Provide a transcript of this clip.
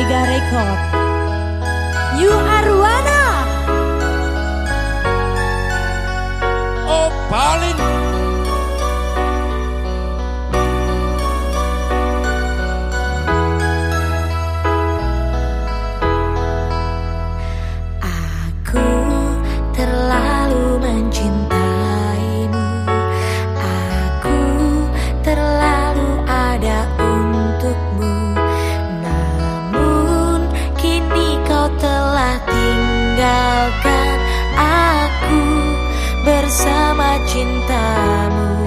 Mega Record. You Arwana. Oh, Balin tinggalkan aku bersama cintamu.